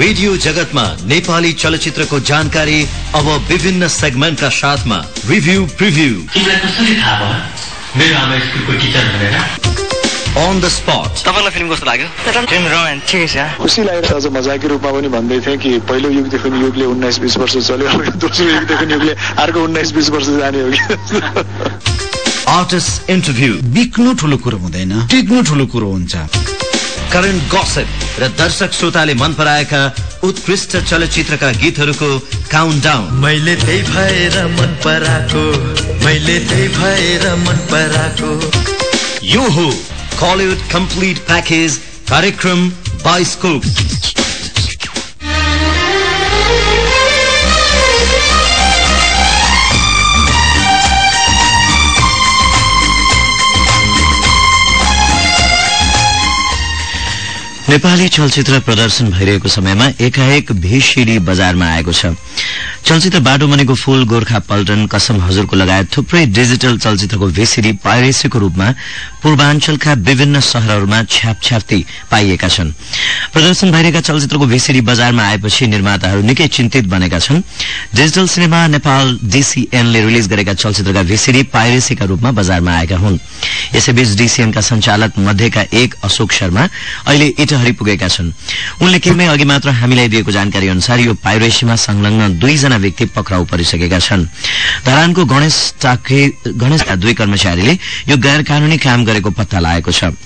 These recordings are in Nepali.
रेडियो जगतमा नेपाली चलचित्रको जानकारी अब विभिन्न सेगमेन्टका साथमा। Review preview on the spot तपाईँलाई फिल्म कस्तो लाग्यो? छ खुसी लागेर मजाकी रूपमा पनि भन्दै थिएँ कि पहिलो युगदेखि युगले उन्नाइस बिस वर्ष चल्यो दोस्रो युगदेखि युगले अर्को उन्नाइस बिस वर्ष जाने हो कि? आर्टिस्ट इन्टरभ्यू बिक्नु ठुलो कुरो हुँदैन। टिक्नु ठुलो कुरो हुन्छ। करेन्ट गसेप र दर्शक श्रोताले मन पराएका उत्कृष्ट चलचित्रका गीतहरूको काउन्ट डाउन मैले त्यही भएर मन पराएको मैले त्यही भएर मन पराएको। यो हो कलिउड कम्प्लिट प्याकेज कार्यक्रम बाइस्कोप नेपाली चलचित्र प्रदर्शन भइरहेको समयमा एकाएक भिसिडी बजारमा आएको छ। चलचित्र बाटो मनेको फूल गोर्खा पल्टन कसम हजुरको लगायत थुप्रै डिजिटल चलचित्रको भिसिडी पाइरेसीको रूपमा पूर्वाञ्चलका विभिन्न शहरहरूमा छ्यापछ्याप्ती पाइएका छन्। प्रदर्शन भइरहेका चलचित्रको भिसिडी बजारमा आएपछि निर्माताहरू निकै चिन्तित बनेका छन्। डिजिटल सिनेमा नेपाल डीसीएनले रिलिज गरेका चलचित्रका भिसिडी पाइरेसीका रूपमा बजारमा आएका हुन्। यसैबीच डीसीएनका संचालक मध्येका एक अशोक शर्मा अहिले इटहरी पुगेका छन्। उनले केहीमै अघि मात्र हामीलाई दिएको जानकारी अनुसार यो पाइरेसीमा संलग्न दुईजना व्यक्ति पक्राउ परिसकेका छन्। धरानको गणेश गणेशका दुई कर्मचारीले यो गैर कानूनी काम गरेको पत्ता लागेको छ।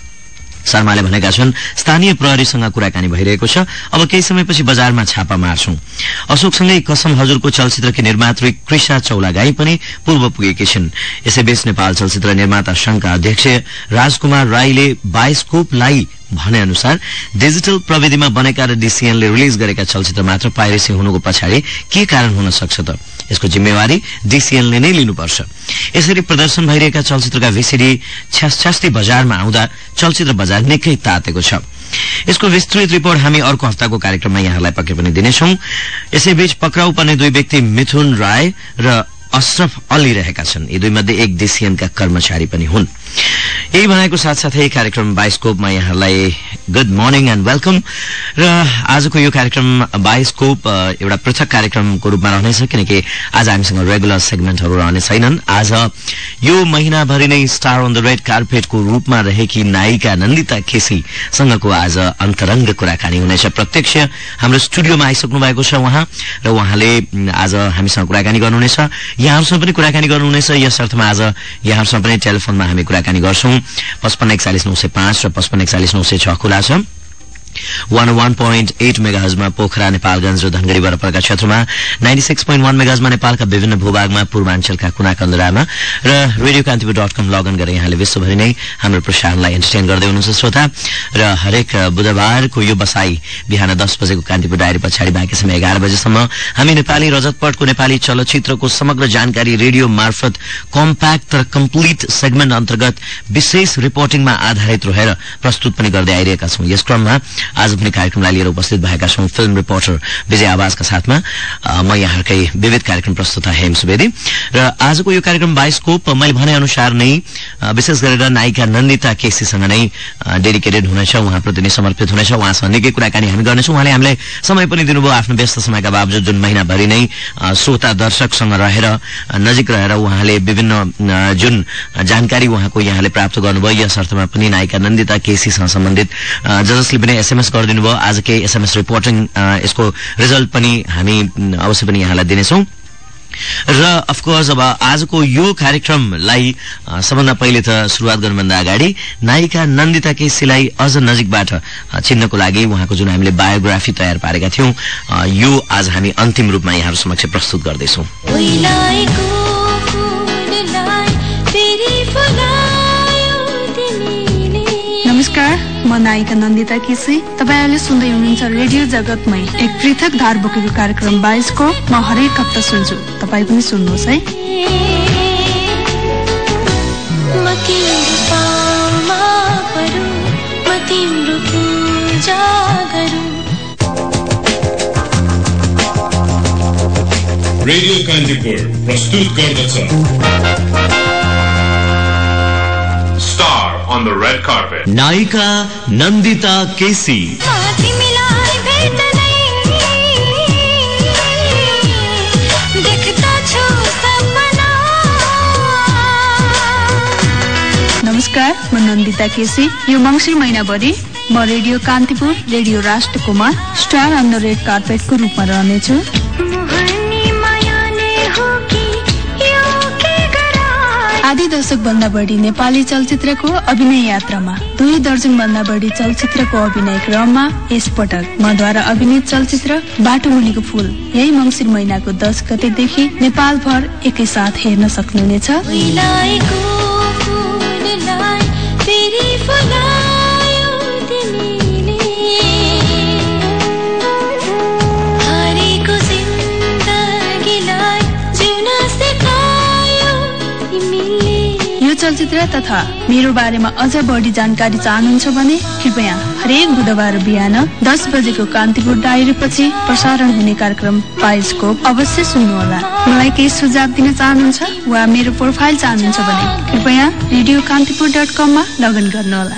शर्माले भनेका छन् स्थानीय प्रहरीसँग कुराकानी भइरहेको छ अब केही समयपछि बजारमा छापा मार्छौं। अशोकसँगै कसम हजुरको चलचित्रकी निर्मात्री कृषा चौलागाई पनि पूर्व पुगेकी छिन्। यसैबीच नेपाल चलचित्र निर्माता संघका अध्यक्ष राजकुमार राईले बाइस्कोपलाई भने अनुसार डिजिटल प्रविधिमा बनेका र डीसीएनले रिलिज गरेका चलचित्र मात्र पाइरेसी हुनुको पछाडि के कारण हुन सक्छ त? यसको जिम्मेवारी डीसीएनले नै लिनुपर्छ। यसरी प्रदर्शन भइरहेका चलचित्रका भिसिडी छ्यासछ्यास्ती बजारमा आउँदा चलचित्र बजार निकै तातेको छ। यसको विस्तृत रिपोर्ट हामी अर्को हप्ताको कार्यक्रममा यहाँलाई पक्कै पनि दिनेछौ। यसैबीच पक्राउ पर्ने दुई व्यक्ति मिथुन राय र अशरफ अली रहेका छन्। यी दुई मध्ये एक डीसीएनका कर्मचारी पनि हुन्। यही भनेको साथसाथै कार्यक्रम बाइस्कोपमा यहाँलाई गुड मर्निङ एण्ड वेलकम र आजको यो कार्यक्रम बाइस्कोप एउटा पृथक कार्यक्रमको रूपमा रहनेछ किनकि आज हामीसँग रेगुलर सेगमेन्टहरू रहने छैनन्। आज यो महिनाभरि नै स्टार अन द रेड कार्पेटको रूपमा रहेकी नायिका नन्दिता केसीसँगको आज अन्तरङ्ग कुराकानी हुनेछ। प्रत्यक्ष हाम्रो स्टुडियोमा आइसक्नु भएको छ उहाँ र उहाँले आज हामीसँग कुराकानी गर्नुहुनेछ। यहाँहरूसँग पनि कुराकानी गर्नुहुनेछ। यस अर्थमा आज यहाँहरूसँग पनि टेलिफोनमा हामी कुराकानी गर्छौं। पचपन्न एकचालिस नौ सय पाँच र पचपन्न एकचालिस नौ सय छ खुला छ। वान वान पोइन्ट एट मेगाहजमा पोखरा नेपालगंज र धनगढ़ी वरपरका क्षेत्रमा नाइन्टी सिक्स पोइन्ट वान मेगाजमा नेपालका विभिन्न भूभागमा पूर्वाञ्चलका कुना कन्दरामा र radio Kantipur dot com log in गरेर यहाँले विश्वभरि नै हाम्रो प्रसारणलाई एन्टरटेन गर्दै हुनुहुन्छ श्रोता। र हरेक बुधबारको यो बसाई बिहान दस बजेको कान्तिपुर डायरी पछाडि बाँकी समय एघार बजेसम्म। हामी नेपाली रजतपटको नेपाली चलचित्रको समग्र जानकारी रेडियो मार्फत कम्प्याक्ट र कम्प्लिट सेगमेन्ट अन्तर्गत विशेष रिपोर्टिङमा आधारित रहेर प्रस्तुत पनि गर्दै आइरहेका छौं। यस क्रममा आज पनि कार्यक्रमलाई लिएर उपस्थित भएका छौं फिल्म रिपोर्टर विजय आवाजका साथमा। म यहाँकै विविध कार्यक्रम प्रस्तुता हेम सुवेदी। र आजको यो कार्यक्रम बाइस्कोप मैले भने अनुसार नै विशेष गरेर नायिका नन्दिता केसीसँग नै डेडिकेटेड हुनेछ उहाँप्रति नै समर्पित हुनेछ उहाँसँग निकै कुराकानी हामी गर्नेछौँ। उहाँले हामीलाई समय पनि दिनुभयो आफ्नो व्यस्त समयका बावजुद जुन महिनाभरि नै श्रोता दर्शकसँग रहेर नजिक रहेर उहाँले विभिन्न जुन जानकारी उहाँको यहाँले प्राप्त गर्नुभयो यस अर्थमा पनि नायिका नन्दिता केसीसँग सम्बन्धित जसले पनि एसएमएस गरिदिनु भयो आज केही एसएमएस रिपोर्टिङ यसको रिजल्ट पनि हामी अवश्य पनि यहाँलाई दिनेछौं। र अफकोर्स अब आजको यो कार्यक्रमलाई सबभन्दा पहिले त शुरूआत गर्नुभन्दा अगाडि नायिका नन्दिता केसीलाई अझ नजिकबाट चिन्नको लागि उहाँको जुन हामीले बायोग्राफी तयार पारेका थियौं यो आज हामी अन्तिम रूपमा यहाँहरू समक्ष प्रस्तुत गर्दैछौं। नमस्कार। म नायिका नन्दिता केसी। तपाईँहरूले सुन्दै हुनुहुन्छ रेडियो जगतमै एक पृथक धार बोकेको कार्यक्रम बाइसको म हरेक हप्ता सुन्छु। तपाईँ पनि सुन्नुहोस् है। रेडियो कान्तिपुर प्रस्तुत गर्दछ। the red carpet. Nandita KC नमस्कार म नन्दिता केसी यो मङ्सिर महिनाभरि म रेडियो कान्तिपुर रेडियो राष्ट्रकुमार स्टार अन द रेड कार्पेटको रूपमा रहनेछु दशक भन्दा बढी नेपाली चलचित्रको अभिनय यात्रामा दुई दर्जन भन्दा बढी चलचित्रको अभिनय क्रममा यसपटक मद्वारा अभिनीत चलचित्र बाटो मुनिको फुल यही मङ्सिर महिनाको दस गतेदेखि नेपालभर एकैसाथ हेर्न सक्नुहुनेछ। चलचित्र तथा मेरो बारेमा अझ बढी जानकारी चाहनुहुन्छ भने कृपया हरेक बुधबार बिहान दस बजेको कान्तिपुर डायरी पछि प्रसारण हुने कार्यक्रम बायोस्कोप अवश्य सुन्नुहोला। मलाई केही सुझाव दिन चाहनुहुन्छ वा मेरो प्रोफाइल चाहनुहुन्छ भने कृपया रेडियो कान्तिपुर डट कममा लगइन गर्नुहोला।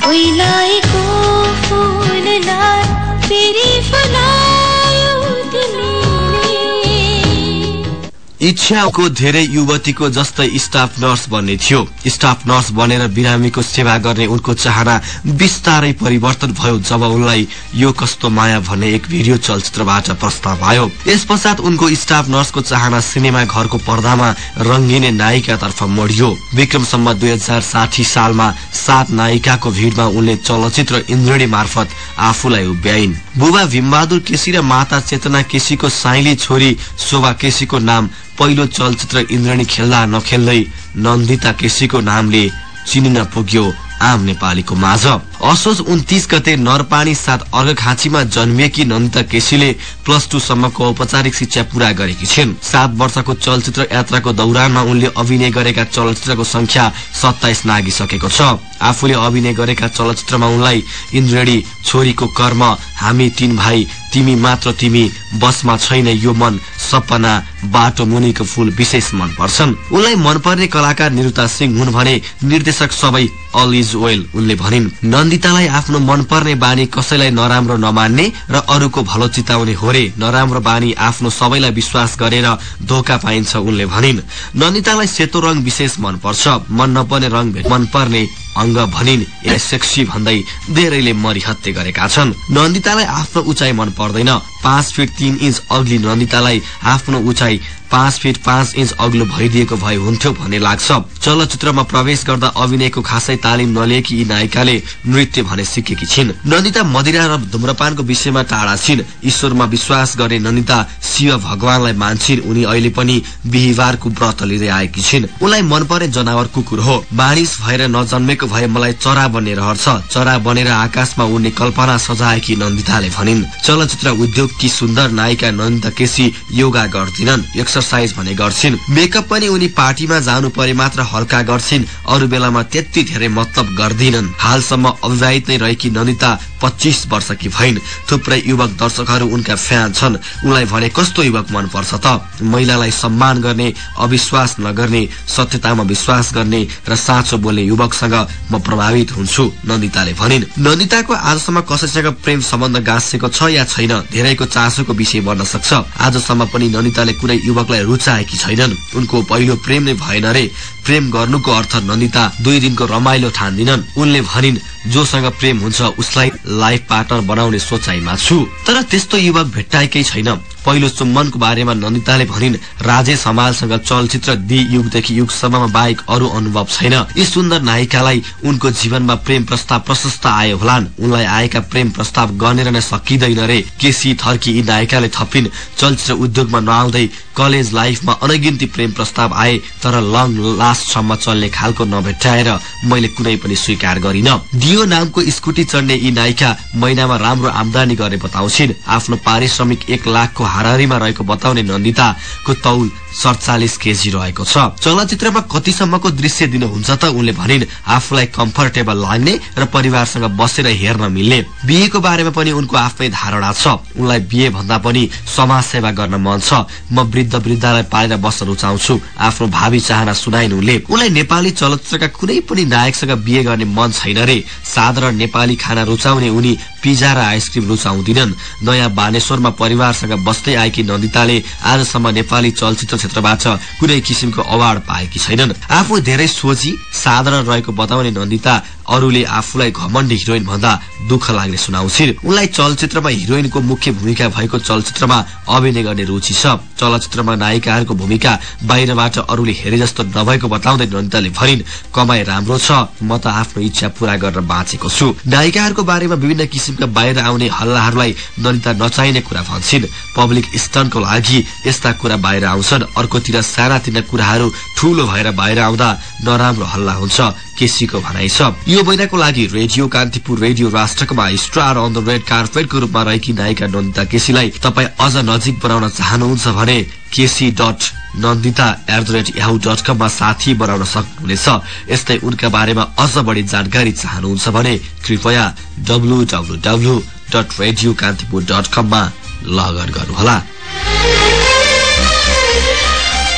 इच्छाको धेरै युवतीको जस्तै स्टाफ नर्स बन्ने थियो। स्टाफ नर्स बनेर बिरामीको सेवा गर्ने उनको चाहना बिस्तारै परिवर्तन भयो जब उनलाई यो कस्तो माया भन्ने एक भिडियो चलचित्रबाट प्रस्ताव आयो। यस पश्चात उनको स्टाफ नर्सको चाहना सिनेमा घरको पर्दामा रंगिने नायिकातर्फ मोडियो। विक्रमसम्म दुई हजार सालमा सात नायिकाको भिडमा उनले चलचित्र इन्द्रणी मार्फत आफूलाई उभ्याइन्। बुबा भीमबहादुर केसी र माता चेतना केसीको साइली छोरी शोभा केसीको नाम पहिलो चलचित्र इन्द्रणी खेल्दा नखेल्दै नन्दिता केसीको नामले चिनिन पुग्यो आम नेपालीको माझ। असोज उन्तिस गते नरपानी साथ अर्घखाँचीमा जन्मिएकी नन्दिता केसीले प्लस टू सम्मको औपचारिक शिक्षा पूरा गरेकी छिन्। सात वर्षको चलचित्र यात्राको दौरानमा उनले अभिनय गरेका चलचित्रको संख्या सत्ताइस नागिसकेको छ। आफूले अभिनय गरेका चलचित्रमा उनलाई इन्द्रेणी छोरीको कर्म हामी तीन भाइ तिमी मात्र तिमी बसमा छैन यो मन सपना बाटो मुनिको फूल विशेष मन पर्छन्। उनलाई मनपर्ने कलाकार निरुता सिंह हुन् भने निर्देशक सबै अल इज वेल उनले भनिन्। नन्दितालाई आफ्नो मनपर्ने बानी कसैलाई नराम्रो नमान्ने र अरूको भलो चिताउने हो रे नराम्रो बानी आफ्नो सबैलाई विश्वास गरेर धोका पाइन्छ उनले भनिन्। नन्दितालाई सेतो रंग विशेष मन पर्छ मन नपर्ने रंग मन पर्ने अङ्ग भनिन् यसलाई भन्दै धेरैले मरिहत्ते गरेका छन्। नन्दितालाई आफ्नो उचाइ मन पर्दैन। पाँच फिट तीन इन्च अग्ली नन्दितालाई आफ्नो उचाइ पाँच फिट पाँच इन्च अग्लो भइदिएको भए हुन्थ्यो भन्ने लाग्छ। चलचित्रमा प्रवेश गर्दा अभिनयको खासै तालिम नलिएकी यी नायिकाले नृत्य भने सिकेकी छिन्। नन्दिता मदिरा र धुम्रपानको विषयमा टाढा छिन्। ईश्वरमा विश्वास गर्ने नन्दिता शिव भगवानलाई मान्छिन्। उनी अहिले पनि बिहिबारको व्रत लिँदै आएकी छिन्। उनलाई मनपर्ने जनावर कुकुर हो। मानिस भएर नजन्मेको भए मलाई चरा बन्ने रहर छ चरा बनेर आकाशमा उड्ने कल्पना सजाएकी नन्दिताले भनिन् चलचित्र उद्योगकी सुन्दर नायिका नन्दिता केसी योगा गर्दिनन् एक्सर्साइज भने गर्छिन्। मेकअप पनि उनी पार्टीमा जानु परे मात्र हल्का गर्छिन् अरू बेलामा त्यति धेरै मतलब गर्दिनन्। हालसम्म अविवाहित नै रहेकी नन्दिता पच्चिस वर्षकी भइन्। थुप्रै युवक दर्शकहरू उनका फ्यान छन्। उनलाई भने कस्तो युवक मन पर्छ त? महिलालाई सम्मान गर्ने अविश्वास नगर्ने सत्यतामा विश्वास गर्ने र साँचो बोल्ने युवकसँग म प्रभावित हुन्छु नन्दिताले भनिन्। नन्दिताको आजसम्म कसैसँग प्रेम सम्बन्ध गाँसेको छ या छैन धेरैको चासोको विषय बन्न सक्छ। आजसम्म पनि नन्दिताले कुनै युवकलाई रुचाएकी छैनन्। उनको पहिलो प्रेम नै भएन रे। प्रेम गर्नुको अर्थ नन्दिता दुई दिनको रमाइलो ठान्दिनन्। उनले भनिन् जोसँग प्रेम हुन्छ उसलाई लाइफ पार्टनर बनाउने सोचाइमा छु। तर त्यस्तो युवक भेट्टाएकै छैन। पहिलो चुम्बनको बारेमा नन्दिताले भनिन् राजेश हमालसँग चलचित्र दि युगदेखि युगसम्ममा बाहेक अरू अनुभव छैन। यी सुन्दर नायिकालाई उनको जीवनमा प्रेम प्रस्ताव प्रशस्त आयो होलान्। उनलाई आएका प्रेम प्रस्ताव गनेर नै सकिँदैन रे। केसी थर्की यी नायिकाले थपिन्? चलचित्र उद्योगमा नआउँदै कलेज लाइफमा अनगिन्ती प्रेम प्रस्ताव आए तर लङ लास्टसम्म चल्ने खालको नभेट्टाएर मैले कुनै पनि स्वीकार गरिन। दियो नामको स्कुटी चढ्ने यी नायिका महिनामा राम्रो आमदानी गर्ने बताउँछिन्। आफ्नो पारिश्रमिक एक लाखको हाराहारीमा रहेको बताउने नन्दिताको तौल सडचालिस केजी रहेको छ। चलचित्रमा कतिसम्मको दृश्य दिनुहुन्छ त उनले भनिन् आफूलाई कम्फर्टेबल लाग्ने र परिवारसँग बसेर हेर्न मिल्ने। बिहेको बारेमा पनि उनको आफ्नै धारणा छ। उनलाई बिहे भन्दा पनि समाज सेवा गर्न मन छ। म वृद्ध वृद्धलाई पालेर बस्न रुचाउँछु। आफ्नो भावी चाहना सुनाइन् उनले। उनलाई नेपाली चलचित्रका कुनै पनि नायकसँग बिहे गर्ने मन छैन रे। साधारण नेपाली खाना रुचाउने उनी पिजा र आइसक्रिम रुचाउँदिनन्। नयाँ बानेश्वरमा परिवारसँग बस्दै आएकी नन्दिताले आजसम्म नेपाली चलचित्र क्षेत्रबाट कुनै किसिमको अवार्ड पाएकी छैनन्। आफू धेरै सोझी साधारण रहेको बताउने नन्दिता अरूले आफूलाई घमण्डी हिरोइन भन्दा दुःख लाग्ने सुनाउँछिन्। उनलाई चलचित्रमा हिरोइनको मुख्य भूमिका भएको चलचित्रमा अभिनय गर्ने रुचि छ। चलचित्रमा नायिकाहरूको भूमिका बाहिरबाट अरूले हेरे जस्तो नभएको बताउँदै नन्दिताले भनिन् कमाई राम्रो छ म त आफ्नो इच्छा पूरा गरेर बाँचेको छु। नायिकाहरूको बारेमा विभिन्न किसिमका बाहिर आउने हल्लाहरूलाई नन्दिता नचाहिने कुरा भन्छन्। पब्लिक स्टनको लागि यस्ता कुरा बाहिर आउँछन्। अर्कोतिर सानातिना कुराहरू ठूलो भएर बाहिर आउँदा नराम्रो हल्ला हुन्छ। केसीको भनाइ छ। यो महिनाको लागि रेडियो कान्तिपुर रेडियो राष्ट्रकोमा स्टार अन द रेड कार्पेटको रूपमा रहेकी नायिका नन्दिता केसीलाई तपाईँ अझ नजिक बनाउन चाहनुहुन्छ भने KC dot Nandita at the rate Yahoo dot कममा साथी बनाउन सक्नुहुनेछ। यस्तै उनका बारेमा अझ बढी जानकारी चाहनुहुन्छ भने कृपया W W W dot radio Kantipur dot कममा लगन गर्नुहोला।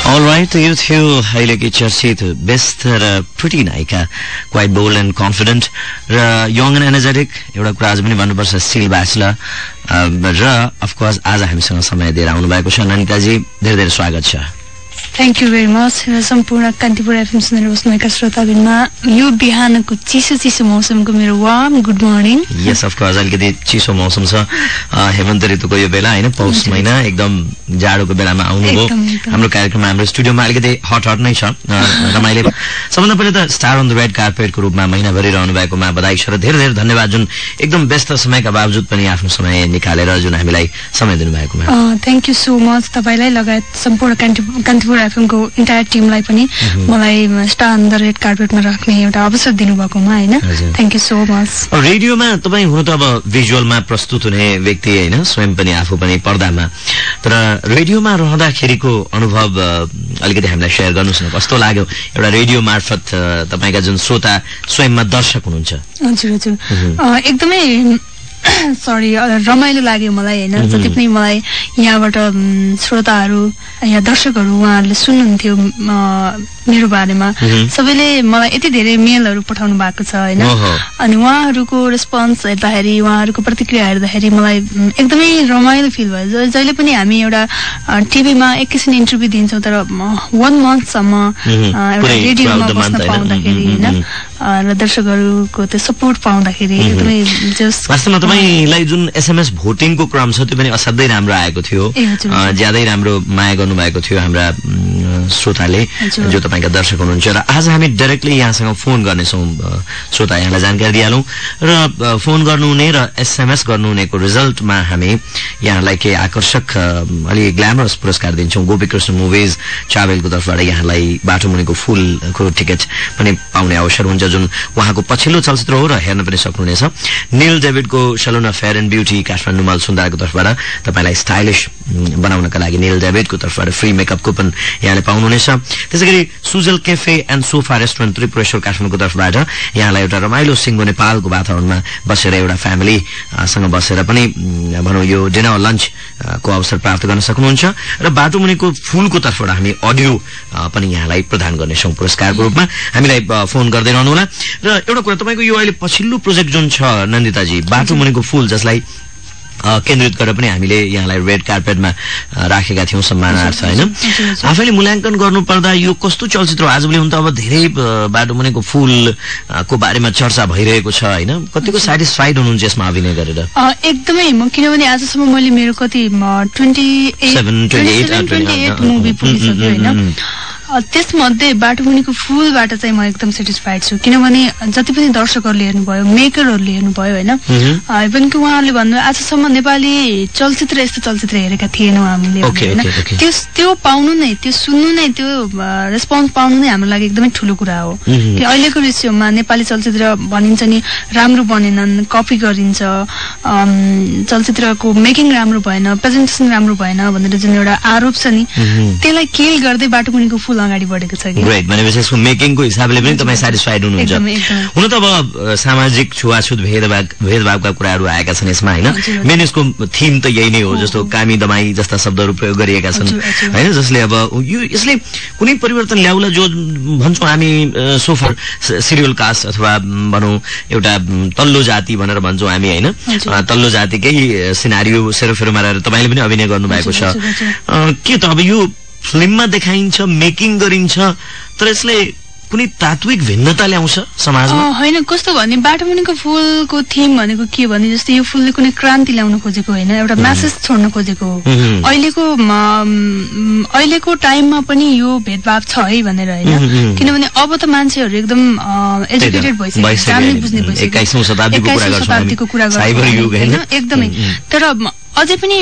अलराइट यो थियो अहिलेकी चर्चित बेस्ट र प्रिटी नायिका क्वाइट बोल्ड एन्ड कन्फिडेन्ट र यङ एन्ड एनर्जेटिक एउटा कुरा आज पनि भन्नुपर्छ स्टिल ब्याचलर र अफकोर्स आज हामीसँग समय दिएर आउनु भएको छ। ननिताजी धेरै धेरै स्वागत छ। थ्याङ्क यू भेरी मच सम्पूर्ण कान्तिपुर एफएम सुनेर बस्नुभएका श्रोताबिनमा यो बिहानको चिसो चिसो मौसमको मेरो वार्म गुड मर्निङ यस अफकोर्स अलिकति चिसो मौसम छ हेमन्त ऋतुको यो बेला होइन पौष महिना एकदम जाडोको बेलामा आउनुभयो। हाम्रो कार्यक्रममा हाम्रो स्टुडियोमा अलिकति हट हट नै छ रमाइलो सबभन्दा पहिले त स्टार अन द रेड कार्पेटको रूपमा महिनाभरि रहनु भएकोमा बधाई छ र धेरै धेरै धन्यवाद जुन एकदम व्यस्त समयका बावजुद पनि आफ्नो समय निकालेर जुन हामीलाई समय दिनुभएकोमा। थ्याङ्क यू सो मच तपाईँलाई लगायत सम्पूर्ण कान्ति- कान्तिपुर एफएमको इन्टायर टिमलाई पनि मलाई स्टार अन द रेड कार्पेटमा राख्ने एउटा अवसर दिनुभएकोमा होइन। थ्याङ्क यू सो मच रेडियोमा तपाईँ हुनु त अब भिजुअलमा प्रस्तुत हुने व्यक्ति होइन? स्वयं पनि आफू पनि पर्दामा। तर रेडियोमा रहँदाखेरिको अनुभव अलिकति हामीलाई सेयर गर्नुहोस् न। कस्तो लाग्यो? एउटा रेडियो मार्फत अ, तपाईँका जुन श्रोता स्वयंमा दर्शक हुनुहुन्छ। हजुर हजुर। एकदमै सरी रमाइलो लाग्यो मलाई होइन? जति पनि मलाई यहाँबाट श्रोताहरू या दर्शकहरू उहाँहरूले सुन्नुहुन्थ्यो मेरो बारेमा। सबैले मलाई यति धेरै मेलहरू पठाउनु भएको छ होइन। अनि उहाँहरूको रेस्पोन्स हेर्दाखेरि उहाँहरूको प्रतिक्रिया हेर्दाखेरि मलाई एकदमै रमाइलो फिल भयो। जहिले पनि हामी एउटा टिभीमा एकैछिन इन्टरभ्यू दिन्छौँ तर वान मन्थसम्म। एउटा रेडियोमा बस्न? पाउँदाखेरि होइन? र दर्शकहरूको त्यो सपोर्ट पाउँदाखेरि एकदमै वास्तवमा तपाईँलाई जुन एसएमएस भोटिङको क्रम छ त्यो पनि असाध्यै राम्रो आएको थियो। ज्यादै राम्रो माया गर्नुभएको थियो हाम्रा श्रोताले। जो तपाईँका दर्शक हुनुहुन्छ र आज हामी डाइरेक्टली यहाँसँग फोन गर्नेछौँ श्रोता यहाँलाई जानकारी दिइहालौँ र फोन गर्नुहुने र एसएमएस गर्नुहुनेको रिजल्टमा हामी यहाँलाई केही आकर्षक अलि ग्ल्यामरस पुरस्कार दिन्छौँ गोपीकृष्ण मुभिज ट्राभलको तर्फबाट यहाँलाई बाटो मुनिको फुलको टिकट पनि पाउने अवसर हुन्छ जुन उहाँको पछिल्लो चलचित्र हो र हेर्न पनि सक्नुहुनेछ Neil डेभिडको salon fair and beauty Kathmandu mall सुन्दाको तर्फबाट तपाईँलाई स्टाइलिस बनाउनका लागि। निल डेभिडको तर्फबाट फ्री मेकअप कुपन यहाँले पाउनुहुनेछ। त्यसै गरी Sujal cafe and sofa restaurant Tripureshwar काठमाडौँको तर्फबाट यहाँलाई एउटा रमाइलो सिङ्गो नेपालको वातावरणमा बसेर एउटा फ्यामिली अ, सँग बसेर पनि भनौँ यो डिनर लन्च को अवसर प्राप्त गर्न सक्नुहुन्छ। र बाटो मुनिको फूलको तर्फबाट हामी अडियो पनि यहाँलाई प्रदान गर्नेछौँ पुरस्कारको रूपमा। हामीलाई फोन गर्दै रहनुहोला। र एउटा कुरा तपाईँको यो अहिले पछिल्लो प्रोजेक्ट जुन छ नन्दिताजी बाटो मुनिको फूल जसलाई केन्द्रित गरेर पनि हामीले यहाँलाई रेड कार्पेटमा राखेका थियौँ सम्मानार्थ होइन? आफैले मूल्याङ्कन गर्नुपर्दा यो कस्तो चलचित्र हो आजभोलि हुन त अब धेरै बाटो मुनिको फूल अ, को बारेमा चर्चा भइरहेको छ होइन? कतिको सेटिस्फाइड हुनुहुन्छ यसमा अभिनय गरेर? एकदमै। म किनभने आजसम्म मैले मेरो कति twenty Seven, 28, uh, twenty eight uh, movie uh, पुगिसक्यो उम्, उम्, होइन? उम्, अ, त्यसमध्ये बाटोमुनिको फुलबाट चाहिँ म एकदम सेटिस्फाइड छु। किनभने जति पनि दर्शकहरूले हेर्नुभयो मेकरहरूले हेर्नुभयो होइन? इभन कि उहाँहरूले भन्नु आजसम्म नेपाली चलचित्र यस्तो चलचित्र हेरेका थिएनौँ हामीले होइन. त्यो त्यो पाउनु नै त्यो सुन्नु नै त्यो रेस्पोन्स पाउनु नै हाम्रो लागि एकदमै ठुलो कुरा हो। कि अहिलेको विषयमा नेपाली चलचित्र भनिन्छ नि राम्रो बनेनन् कपी गरिन्छ चलचित्रको मेकिङ राम्रो भएन प्रेजेन्टेसन राम्रो भएन भनेर जुन एउटा आरोप छ नि त्यसलाई केल गर्दै बाटोमुनिको फुल अगाडि बढेको छ कि? ग्रेट भनेपछि यसको मेकिङको हिसाबले पनि तपाईँ सेटिस्फाइड हुनुहुन्छ। हुन त अब सामाजिक छुवाछुत भेदभाव भेदभावका कुराहरू आएका छन् यसमा होइन। मेन यसको थिम त यही नै हो जस्तो कामी दमाई जस्ता शब्दहरू प्रयोग गरिएका छन्। होइन? जसले अब यो यसले कुनै परिवर्तन ल्याउला जो भन्छौँ हामी सोफर सिरियल कास्ट अथवा भनौँ एउटा तल्लो जाति भनेर भन्छौँ हामी होइन? तल्लो जातिकै सिनारियो सेरोफेरोमा रहेर तपाईँले पनि अभिनय गर्नुभएको छ। के त? अब यो फिल्ममा देखाइन्छ मेकिङ गरिन्छ तर यसले कुनै तात्विक भिन्नता ल्याउँछ समाजमा होइन कस्तो भने बाटोमुनिको फुलको थिम भनेको के भने जस्तै यो फुलले कुनै क्रान्ति ल्याउन खोजेको होइन एउटा म्यासेज छोड्न खोजेको हो. अहिलेको अहिलेको टाइममा पनि यो भेदभाव छ है भनेर होइन. किनभने अब त मान्छेहरू एकदम एजुकेटेड भइसक्यो जान्ने अहिले। बुझ्ने भइसक्यो एक्काइसौँ शताब्दीको कुरा गर्छौँ? एकदमै. तर अझै पनि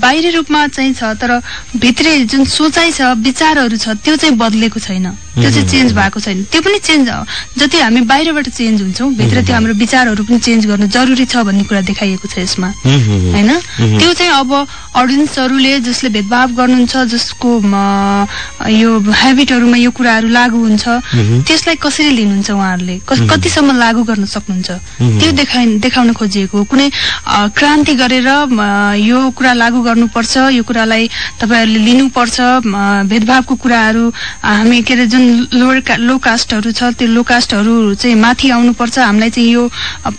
बाहिरी रूपमा चाहिँ छ तर भित्री जुन सोचाइ छ विचारहरू छ त्यो चाहिँ बदलेको छैन। त्यो चाहिँ चेन्ज भएको छैन। त्यो पनि चेन्ज जति हामी बाहिरबाट चेन्ज हुन्छौँ भित्र त्यो हाम्रो विचारहरू पनि चेन्ज गर्नु जरुरी छ भन्ने कुरा देखाइएको छ यसमा. होइन? त्यो चाहिँ अब अडियन्सहरूले जसले भेदभाव गर्नुहुन्छ जसको यो हेबिटहरूमा यो कुराहरू लागू हुन्छ त्यसलाई कसरी लिनुहुन्छ उहाँहरूले? कतिसम्म लागू गर्न सक्नुहुन्छ? त्यो देखाइ देखाउन खोजिएको। कुनै क्रान्ति गरेर यो कुरा लागू गर्नुपर्छ यो कुरालाई तपाईँहरूले लिनुपर्छ भेदभावको कुराहरू हामी के अरे जुन लोवर का- लो कास्टहरू छ त्यो लो कास्टहरू चाहिँ माथि आउनुपर्छ। हामीलाई चाहिँ यो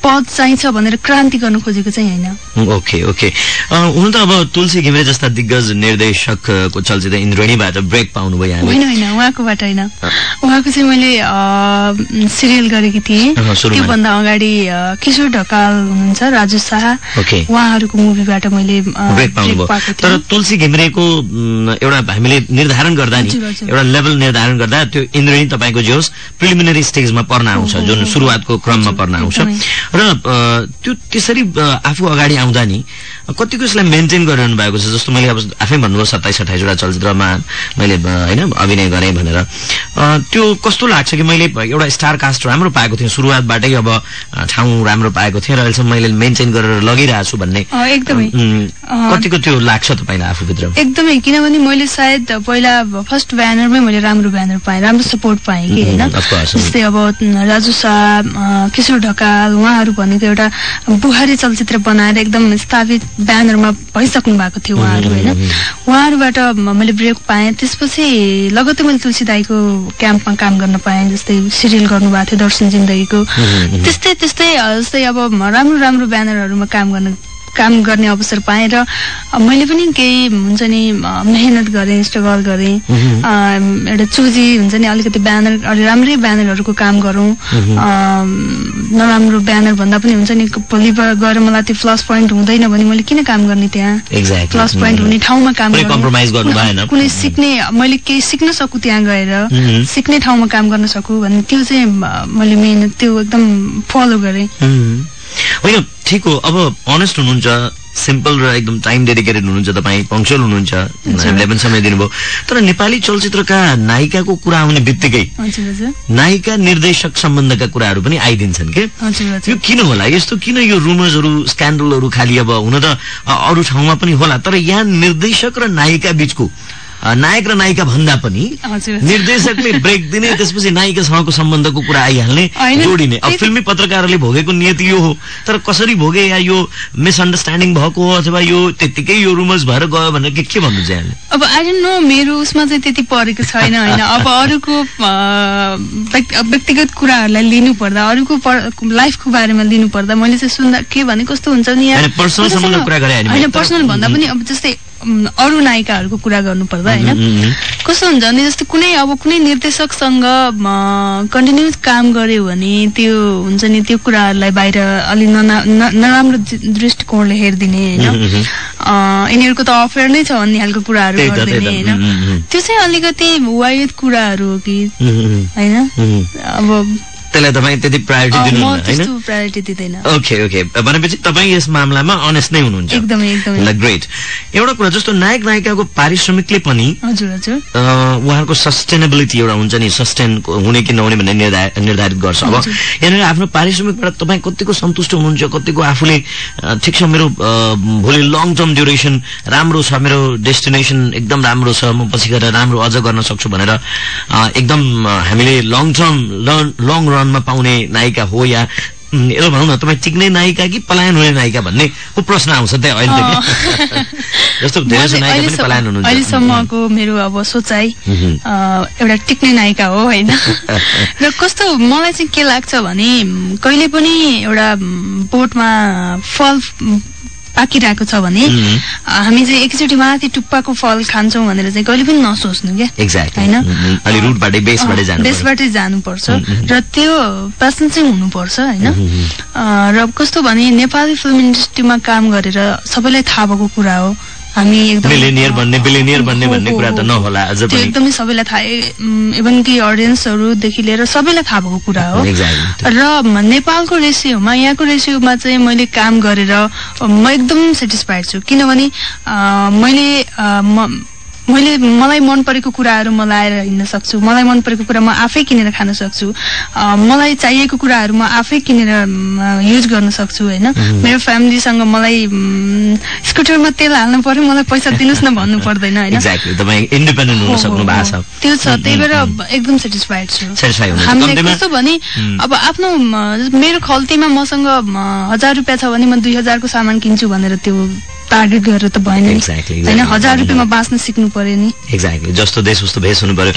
पद चाहिन्छ भनेर क्रान्ति गर्न खोजेको चाहिँ होइन। Okay okay. हुन त अब तुलसी घिमिरे जस्ता दिग्गज निर्देशकको चलचित्र इन्द्रणीबाट ब्रेक पाउनुभयो होइन होइन उहाँकोबाट होइन। उहाँको चाहिँ मैले सिरियल गरेकी थिएँ। त्योभन्दा अगाडि किशोर ढकाल हुनुहुन्छ राजु शाह। उहाँहरूको मुभीबाट मैले तर तुलसी घिमिरेको एउटा हामीले निर्धारण गर्दा नि। एउटा लेभल निर्धारण गर्दा त्यो इन्द्रणी तपाईँको जे होस् प्रिलिमिनरी स्टेजमा पर्न आउँछ जुन। सुरुवातको क्रममा पर्न आउँछ। र त्यो त्यसरी आफू अगाडि आउँदा नि कतिको यसलाई मेन्टेन गरिरहनु भएको छ जस्तो मैले अब आफै भन्नुभयो सत्ताइस अठाइसवटा चलचित्रमा मैले होइन अभिनय गरेँ भनेर त्यो कस्तो लाग्छ कि मैले एउटा स्टार कास्ट राम्रो पाएको थिएँ सुरुवातबाटै अब ठाउँ राम्रो पाएको थिएँ र अहिलेसम्म मैले मेन्टेन गरेर लगिरहेको छु भन्ने कतिको त्यो लाग्छ तपाईँलाई आफूभित्र? एकदमै किनभने मैले सायद पहिला फर्स्ट ब्यानरमै मैले राम्रो ब्यानर पाएँ राम्रो सपोर्ट पाएँ कि होइन. जस्तै अब राजु शाह किशोर ढकाल उहाँहरू भनेको एउटा बुहारी चलचित्र बनाएर एकदम स्थापित ब्यानरमा भइसक्नु भएको थियो उहाँहरू होइन? उहाँहरूबाट मैले ब्रेक पाएँ। त्यसपछि लगत्तै मैले तुलसी दाईको क्याम्पमा काम गर्न पाएँ जस्तै सिरियल गर्नुभएको थियो दर्शन जिन्दगीको। त्यस्तै त्यस्तै जस्तै अब राम्रो राम्रो ब्यानरहरूमा काम गर्न काम गर्ने अवसर पाएँ र मैले पनि केही हुन्छ नि मेहनत गरेँ स्ट्रगल गरेँ। एउटा चुजी हुन्छ नि अलिकति ब्यानर अलि राम्रै ब्यानरहरूको काम गरौँ। नराम्रो ब्यानर भन्दा पनि हुन्छ नि भोलि गएर मलाई त्यो प्लस पोइन्ट हुँदैन भने मैले किन काम गर्ने त्यहाँ. प्लस पोइन्ट हुने ठाउँमा काम गर्नु कुनै- सिक्ने मैले केही सिक्न सकु त्यहाँ गएर. सिक्ने ठाउँमा काम गर्न सकु भन्ने त्यो चाहिँ मैले मेहनत त्यो एकदम फलो गरेँ. होइन ठिक हो। अब अनेस्ट हुनुहुन्छ सिम्पल र एकदम टाइम डेडिकेटेड हुनुहुन्छ तपाईँ पङ्क्चुअल हुनुहुन्छ हामीले पनि समय दिनुभयो। तर नेपाली चलचित्रका नायिकाको कुरा आउने बित्तिकै नायिका निर्देशक सम्बन्धका कुराहरू पनि आइदिन्छन् के? यो किन होला? यस्तो किन यो रुमर्सहरू स्क्यान्डलहरू खालि अब हुन त अरू ठाउँमा पनि होला। तर यहाँ निर्देशक र नायिका बीचको नायक र नायिका भन्दा पनि। निर्देशकले ब्रेक दिने त्यसपछि नायिकासँगको सम्बन्धको कुरा आइहाल्ने जोडिने। अब फिल्मी पत्रकारहरूले भोगेको नियति यो हो। तर कसरी भोगे या यो मिसअन्डरस्ट्यान्डिङ भएको हो अथवा यो त्यत्तिकै यो रुमर्स भएर गयो भनेर के के भन्नु चाहिँ अब आई डोन्ट नो मेरो उसमा चाहिँ त्यति परेको छैन होइन। अब अरूको व्यक्तिगत कुराहरूलाई लिनु पर्दा अरूको लाइफको बारेमा लिनु पर्दा मैले चाहिँ सुन्दा के भने कस्तो हुन्छ नि पर्सनल भन्दा पनि अब जस्तै अरू नायिकाहरूको कुरा गर्नु पर्दा होइन। कस्तो हुन्छ भने जस्तो कुनै अब कुनै निर्देशकसँग कन्टिन्युस काम गर्यो भने त्यो हुन्छ नि त्यो कुराहरूलाई बाहिर अलि नना- नराम्रो दृष्टिकोणले हेरिदिने होइन यिनीहरूको त अफेयर नै छ भन्ने खालको कुराहरू गरिदिने। होइन। त्यो चाहिँ अलिकति वायद कुराहरू हो कि होइन। अब त्यसलाई तपाईँ त्यति प्रायोरिटी त्यस्तो प्रायोरिटी दिँदैन। ओके ओके भनेपछि तपाईँ यस मामलामा अनेस्ट नै हुनुहुन्छ। एकदमै एकदमै। ग्रेट एउटा कुरा जस्तो नायक नायिकाको पारिश्रमिकले पनि हजुर हजुर। उहाँहरूको सस्टेनेबिलिटी एउटा हुन्छ नि सस्टेन हुने कि नहुने भन्ने निर्धा- निर्धारित गर्छ। अब। यहाँनिर आफ्नो पारिश्रमिकबाट तपाईँ कतिको सन्तुष्ट हुनुहुन्छ कतिको आफूले ठिक छ मेरो भोलि लङ टर्म ड्युरेसन राम्रो छ मेरो डेस्टिनेसन एकदम राम्रो छ म पछि गएर राम्रो अझ गर्न सक्छु भनेर एकदम हामीले लङ टर्म लङ रनमा पाउने नायिका हो या यसो भनौँ न तपाईँ टिक्ने नायिका कि पलायन हुने नायिका भन्ने पो प्रश्न आउँछ त्यहाँ अहिले के? जस्तो अहिलेसम्मको मेरो अब सोचाइ एउटा टिक्ने नायिका हो होइन? र कस्तो मलाई चाहिँ के लाग्छ भने कहिले पनि एउटा बोटमा फल पाकिरहेको छ भने हामी चाहिँ एकचोटि माथि टुप्पाको फल खान्छौँ भनेर चाहिँ कहिले पनि नसोच्नु क्या। होइन? बेसबाटै जानुपर्छ। र त्यो प्यासन चाहिँ हुनुपर्छ होइन? र कस्तो भने नेपाली फिल्म इन्डस्ट्रीमा काम गरेर सबैलाई थाहा भएको कुरा हो। हामी एकदम मिलेनियर भन्ने बिलिनियर भन्ने हो, भन्ने हो, कुरा त हो। नहोला अझ त्यो पनि एकदमै सबैलाई थाहा इभन कि अडियन्सहरूदेखि लिएर सबैलाई थाहा भएको कुरा हो. र नेपालको रेसियोमा यहाँको रेसियोमा चाहिँ मैले काम गरेर म एकदम सेटिस्फाइड छु किनभने मैले मैले मलाई मन परेको कुराहरू म लाएर हिँड्न सक्छु। मलाई मन परेको कुरा म आफै किनेर खान सक्छु। मलाई चाहिएको कुराहरू म आफै किनेर युज गर्न सक्छु होइन? मेरो फ्यामिलीसँग मलाई स्कुटरमा तेल हाल्नु पर्यो मलाई पैसा दिनुहोस् न भन्नु पर्दैन होइन? त्यो छ त्यही भएर एकदम सेटिस्फाइड छु। हामीले कस्तो भने अब आफ्नो मेरो खल्तीमा मसँग हजार रुपियाँ छ भने म दुई हजारको सामान किन्छु भनेर त्यो टार्गेट गरेर त भएन होइन. हजार रुपियाँमा बाँच्न सिक्नु पर्यो नि एक्ज्याक्टली जस्तो देश उस्तो भेष हुनु पर्यो।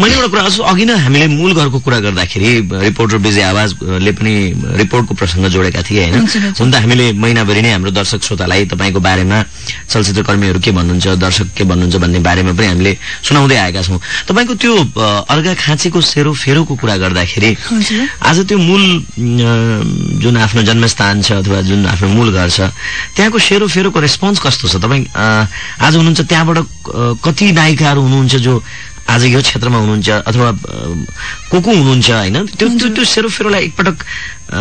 मैले एउटा कुरा अघि नै हामीले मूल घरको कुरा गर्दाखेरि रिपोर्टर विजय आवाजले पनि रिपोर्टको प्रसङ्ग जोडेका थिए होइन। हुन त हामीले महिनाभरि नै हाम्रो दर्शक श्रोतालाई तपाईँको बारेमा चलचित्र कर्मीहरू के भन्नुहुन्छ दर्शक के भन्नुहुन्छ भन्ने बारेमा पनि हामीले सुनाउँदै आएका छौँ तपाईँको त्यो अर्घा खाँचीको सेरो फेरोको कुरा गर्दाखेरि। आज त्यो मूल जुन आफ्नो जन्मस्थान छ अथवा जुन आफ्नो मूल घर छ त्यहाँको सेरो फेरोको रेस्पोन्स कस्तो छ? तपाईँ आज हुनुहुन्छ त्यहाँबाट कति नायिकाहरू हुनुहुन्छ जो आज यो क्षेत्रमा हुनुहुन्छ अथवा को को हुनुहुन्छ होइन? त्यो त्यो त्यो सेरो फेरोलाई एकपटक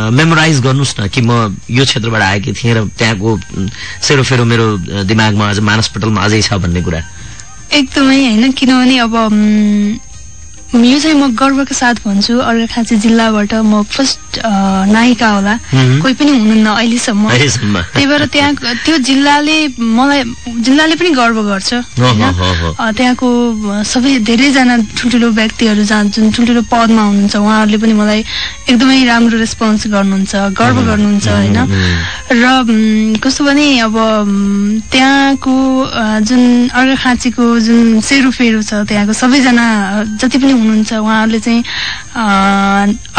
मेमोराइज गर्नुहोस् न कि म यो क्षेत्रबाट आएकी थिएँ र त्यहाँको उम्, सेरो फेरो मेरो दिमागमा अझ मानसपटलमा अझै छ भन्ने कुरा। एकदमै होइन? किनभने अब यो चाहिँ म गर्वको साथ भन्छु अर्घाखाँची जिल्लाबाट म फर्स्ट नायिका होला। कोही पनि हुनुहुन्न अहिलेसम्म। त्यही भएर त्यहाँ त्यो जिल्लाले मलाई जिल्लाले पनि गर्व गर्छ होइन? त्यहाँको सबै धेरैजना ठुल्ठुलो व्यक्तिहरू जहाँ जुन ठुल्ठुलो पदमा हुनुहुन्छ उहाँहरूले पनि मलाई एकदमै राम्रो रेस्पोन्स गर्नुहुन्छ गर्व गर्नुहुन्छ होइन? र उम्, कस्तो भने अब त्यहाँको जुन अर्घाखाँचीको जुन सेरोफेरो छ त्यहाँको सबैजना जति पनि हुनुहुन्छ उहाँहरूले चाहिँ अ,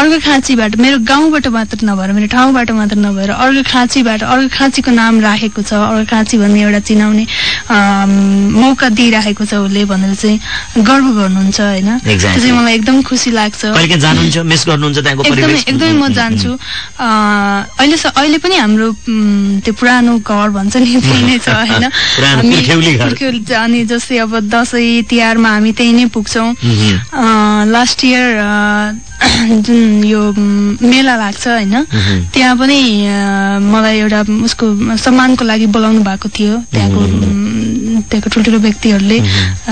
अर्घाखाँचीबाट मेरो गाउँबाट मात्र नभएर मेरो ठाउँबाट मात्र नभएर अर्घाखाँचीबाट अर्घाखाँचीको नाम राखेको छ अर्घाखाँची भन्ने एउटा चिनाउने मौका दिइराखेको छ उसले भनेर चाहिँ गर्व गर्नुहुन्छ होइन? त्यो. चाहिँ मलाई एकदम खुसी लाग्छ। एकदमै एकदमै म जान्छु। अहिले अहिले पनि हाम्रो त्यो पुरानो घर भन्छ नि त्यही नै छ होइन। अनि जस्तै अब दसैँ तिहारमा हामी त्यही नै पुग्छौँ। लास्ट इयर जुन यो मेला लाग्छ होइन त्यहाँ पनि मलाई एउटा उसको सम्मानको लागि बोलाउनु भएको थियो। त्यहाँको त्यहाँको ठुल्ठुलो व्यक्तिहरूले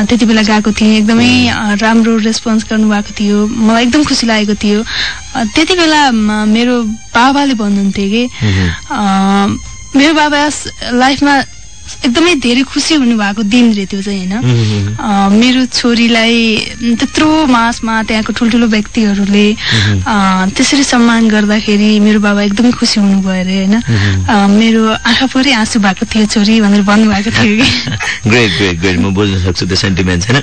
त्यति बेला गएको थिएँ। एकदमै राम्रो रेस्पोन्स गर्नुभएको थियो। मलाई एकदम खुसी लागेको थियो। त्यति बेला मेरो बाबाले भन्नुहुन्थ्यो कि मेरो बाबा लाइफमा एकदमै धेरै खुसी हुनुभएको दिन रे त्यो चाहिँ होइन। मेरो छोरीलाई त्यत्रो मासमा त्यहाँको ठुल्ठुलो व्यक्तिहरूले त्यसरी सम्मान गर्दाखेरि मेरो बाबा एकदमै खुसी हुनुभयो अरे होइन। मेरो आँखा पुरै आँसु भएको थियो छोरी भनेर भन्नुभएको थियो कि। ग्रेट ग्रेट ग्रेट म बुझ्न सक्छु त्यो सेन्टिमेन्ट होइन।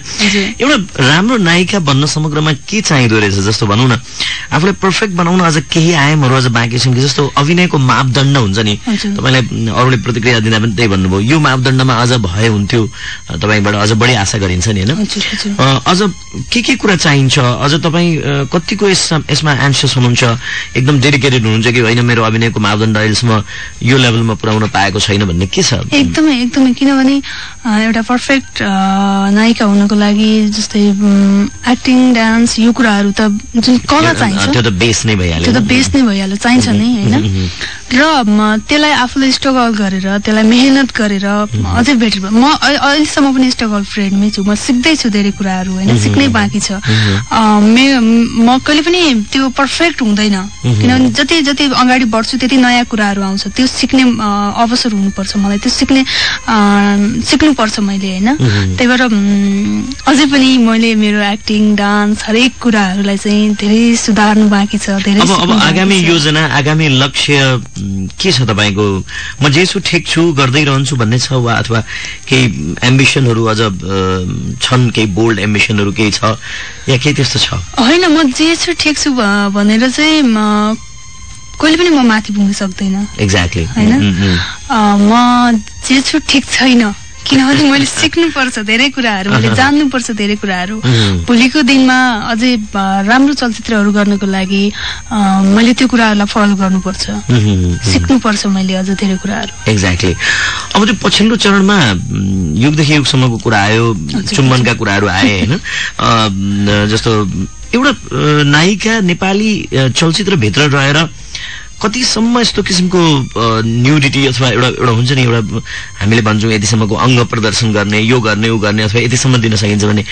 एउटा राम्रो नायिका बन्न समग्रमा के चाहिँदो रहेछ जस्तो भनौँ न। आफूलाई पर्फेक्ट बनाउन अझ केही आयामहरू अझ बाँकी छन् कि जस्तो अभिनयको मापदण्ड हुन्छ नि। तपाईँलाई अरूले प्रतिक्रिया दिँदा पनि त्यही भन्नुभयो। यो मापदण्डमा अझ भए हुन्थ्यो। तपाईँबाट अझ बढी आशा गरिन्छ नि होइन? अझ के के कुरा चाहिन्छ? अझ तपाईँ कतिको यस- यसमा एन्सियस हुनुहुन्छ? एकदम डेडिकेटेड हुनुहुन्छ कि होइन मेरो अभिनयको मापदण्ड अहिलेसम्म यो लेभलमा पुर्याउन पाएको छैन भन्ने के छ? एकदमै एकदमै। किनभने एउटा पर्फेक्ट नायिका हुनको लागि जस्तै एक्टिङ डान्स यो कुराहरू त जुन कला चाहिन्छ। त्यो त बेस नै भइहाल्यो त्यो त बेस नै भइहाल्यो चाहिन्छ नै होइन? र त्यसलाई आफूले स्ट्रगल गरेर त्यसलाई मेहनत गरेर अझै बेटर म अहिलेसम्म पनि स्ट्रगल फ्रेन्डमै छु। म सिक्दैछु धेरै कुराहरू होइन? सिक्नै बाँकी छ। मे- म कहिले पनि त्यो पर्फेक्ट हुँदैन। किनभने जति जति अगाडि बढ्छु त्यति नयाँ कुराहरू आउँछ। त्यो सिक्ने अवसर हुनुपर्छ मलाई। त्यो सिक्ने अ, सिक्नुपर्छ मैले होइन? त्यही भएर अझै पनि मैले मेरो एक्टिङ डान्स हरेक कुराहरूलाई चाहिँ धेरै सुधार्नु बाँकी छ धेरै अब आगामी। योजना आगामी लक्ष्य के छ तपाईँको? म जे छु ठिक छु गर्दै रहन्छु भन्ने छ वा अथवा केही एम्बिसनहरू अझ छन् केही बोल्ड एम्बिसनहरू केही छ या केही त्यस्तो छ? होइन म जे छु ठिक छु भनेर चाहिँ म कहिले पनि म माथि पुग्न सक्दैन। एक्ज्याक्टली होइन? म जे छु ठिक छैन किनभने मैले सिक्नुपर्छ धेरै कुराहरू मैले जान्नुपर्छ धेरै कुराहरू। भोलिको दिनमा अझै राम्रो चलचित्रहरू गर्नको लागि मैले त्यो कुराहरूलाई फलो गर्नुपर्छ। सिक्नुपर्छ मैले अझ धेरै कुराहरू। एक्ज्याक्टली अब त्यो पछिल्लो चरणमा युगदेखि युगसम्मको कुरा आयो चुम्बनका कुराहरू आए होइन? जस्तो एउटा नायिका नेपाली चलचित्रभित्र रहेर कतिसम्म यस्तो किसिमको न्युडिटी अथवा एउटा एउटा हुन्छ नि एउटा हामीले भन्छौँ यतिसम्मको अङ्ग प्रदर्शन गर्ने यो गर्ने ऊ गर्ने अथवा यतिसम्म दिन सकिन्छ भने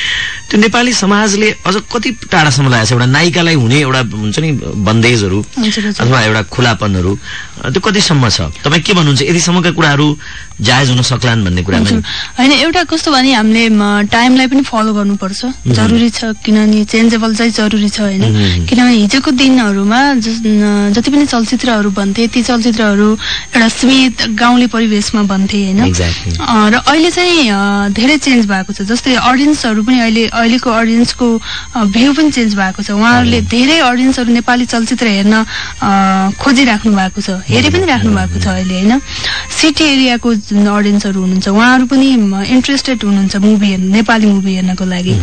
त्यो नेपाली समाजले अझ कति टाढासम्म लागेको छ? एउटा नायिकालाई हुने एउटा हुन्छ नि बन्देजहरू। अथवा एउटा खुलापनहरू त्यो कतिसम्म छ? तपाईँ के भन्नुहुन्छ? यतिसम्मका कुराहरू जायज हुन सक्लान् भन्ने कुरामा नि? होइन एउटा कस्तो भने हामीले टाइमलाई पनि फलो गर्नुपर्छ। जरुरी छ किनभने चेन्जेबल चाहिँ जरुरी छ होइन? किनभने हिजोको दिनहरूमा जति पनि चलचित्रहरू बन्थे ती चलचित्रहरू एउटा सीमित गाउँले परिवेशमा बन्थे होइन? र अहिले चाहिँ धेरै चेन्ज भएको छ। जस्तै अडियन्सहरू पनि अहिले अहिलेको अडियन्सको भ्यू पनि चेन्ज भएको छ। उहाँहरूले धेरै अडियन्सहरू नेपाली चलचित्र हेर्न खोजिराख्नु भएको छ। हेरि पनि राख्नु भएको छ अहिले होइन? सिटी एरियाको जुन अडियन्सहरू हुनुहुन्छ उहाँहरू पनि इन्ट्रेस्टेड हुनुहुन्छ मुभी हेर्नु नेपाली मुभी हेर्नको लागि।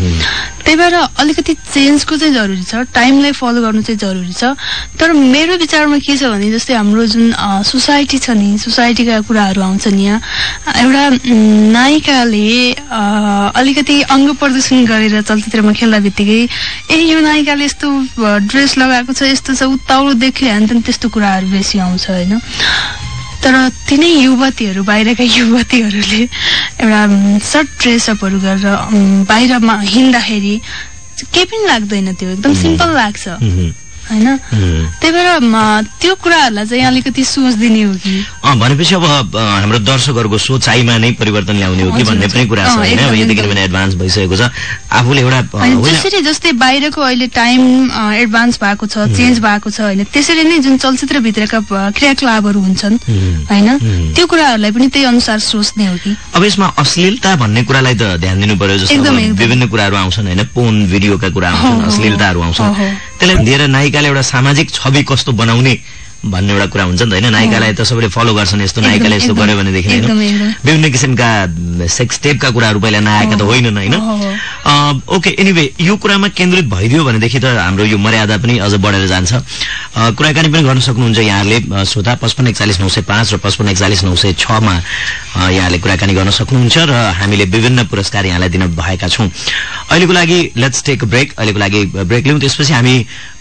त्यही भएर अलिकति चेन्जको चाहिँ जरुरी छ। टाइमलाई फलो गर्नु चाहिँ जरुरी छ। तर मेरो विचारमा के छ भने जस्तै हाम्रो जुन सोसाइटी छ नि सोसाइटीका कुराहरू आउँछन् यहाँ एउटा नायिकाले अलिकति अङ्ग प्रदर्शन गरेर चलचित्रमा खेल्दा बित्तिकै ए यो नायिकाले यस्तो ड्रेस लगाएको छ यस्तो छ उत्ताउलो देखियो भने त्यस्तो कुराहरू बेसी आउँछ होइन। तर तिनै युवतीहरू बाहिरका युवतीहरूले एउटा सर्ट ड्रेसअपहरू गरेर बाहिरमा हिँड्दाखेरि केही पनि लाग्दैन त्यो एकदम सिम्पल लाग्छ। होइन? त्यही भएर त्यो कुराहरूलाई चाहिँ अलिकति सोच दिने हो कि? भनेपछि अब हाम्रो दर्शकहरूको सोचाइमा नै परिवर्तन ल्याउने हो कि भन्ने पनि कुरा छ होइन? एडभान्स भइसकेको छ। आफूले एउटा जसरी जस्तै बाहिरको अहिले टाइम एडभान्स भएको छ चेन्ज भएको छ होइन? त्यसरी नै जुन चलचित्रभित्रका क्रियाकलापहरू हुन्छन् होइन? त्यो कुराहरूलाई पनि त्यही अनुसार सोच्ने हो कि? अब यसमा अश्लीलता भन्ने कुरालाई त ध्यान दिनु पर्यो जस्तो। विभिन्न कुराहरू आउँछन् होइन? पोन भिडियोका कुरा आउँछन् अश्लीलताहरू आउँछन्। त्यसलाई लिएर नायिकाले एउटा सामाजिक छवि कस्तो बनाउने भन्ने एउटा कुरा हुन्छ नि त होइन? नायिकालाई त सबैले फलो गर्छन् यस्तो नायिकाले यस्तो गर्यो भनेदेखि होइन। विभिन्न किसिमका सेक्स टेपका कुराहरू पहिला नआएका त होइनन् होइन। ओके एनिवे यो कुरामा केन्द्रित भइदियो भनेदेखि त हाम्रो यो मर्यादा पनि अझ बढेर जान्छ। कुराकानी पनि गर्न सक्नुहुन्छ यहाँले अ, श्रोता पचपन्न एकचालिस नौ सय पाँच र पचपन्न एकचालिस नौ सय छमा यहाँले कुराकानी गर्न सक्नुहुन्छ र हामीले विभिन्न पुरस्कार यहाँलाई दिन भएका छौँ। अहिलेको लागि लेट्स टेक ब्रेक अहिलेको लागि ब्रेक लिउँ। त्यसपछि हामी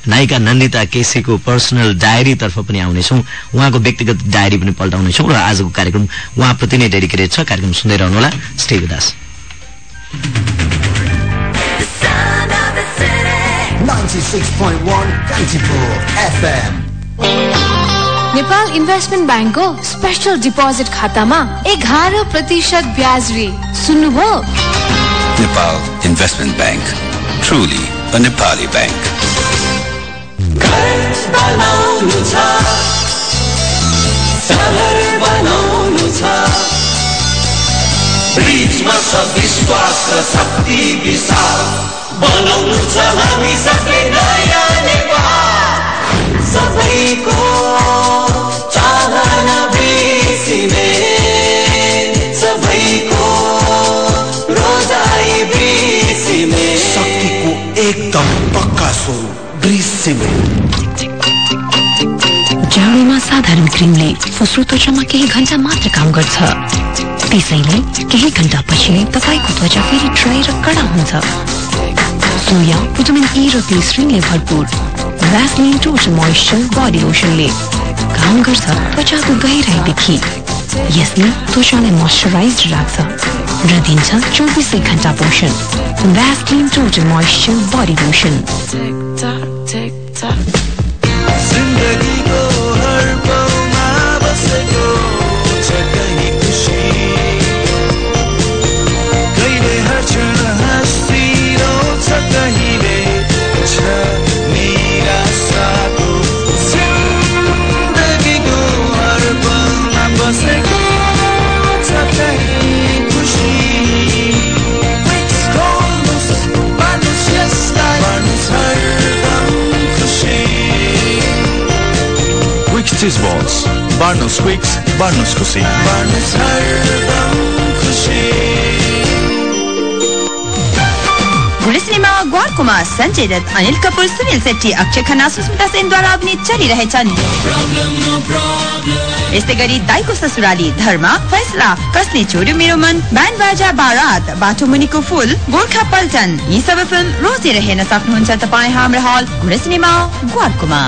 नायिका नन्दिता केसीको पर्सनल डायरीतर्फ पनि आउनेछौँ उहाँको व्यक्तिगत डायरी पनि पल्टाउनेछौँ र आजको कार्यक्रम उहाँप्रति नै डेडिकेटेड छ कार्यक्रम सुन्दै रहनुहोला stay with us. 96.1 Kantipur FM. Nepal investment ब्याङ्कको स्पेशल डिपोजिट खातामा एघार प्रतिशत ब्याज रे सुन्नुभयो Nepal Investment Bank. Truly a Nepali bank. बनाउनु छ सहर बनाउनु छ ब्रिजमा छ विश्वास र शक्ति विशाल बनाउनु छ हामी सबले नयाँ नेपाल सबैको जाडोमा साधारण क्रिमले फुस्रो त्वचामा केही घण्टा मात्र काम गर्छ त्यसैले केही घण्टा पछि त्वचा फेरि ड्राई र कडा हुन्छ सोया भिटामिन ई र ग्लिसरिनले भरपुर भ्यासलिन टोटल मोइस्चर बडी लोसनले काम गर्छ त्वचाको गहिराईदेखि यसले त्वचालाई मोइस्चराइज राख्छ र दिन्छ चौबिसै घण्टा पोषण Vaseline total moisture body lotion जिन्दगीको हर Cheese Balls. बार्नुहोस् क्विक्स बार्नुहोस् खुसी सिनेमा ग्वारकोमा सञ्जय दत्त अनिल कपुर सुनिल सेट्टी अक्षय खन्ना सुस्मिता सेनद्वारा अभिनय चलिरहेछन् यस्तै गरी दाईको ससुराली धर्म फैसला कसले छोड्यो मेरो मन ब्यान्ड बाजा बारात बाटो मुनिको फुल गोर्खा पल्टन यी सबै फिल्म रोजेर हेर्न सक्नुहुन्छ तपाईँ हाम्रो हल गुरु सिनेमा ग्वारकोमा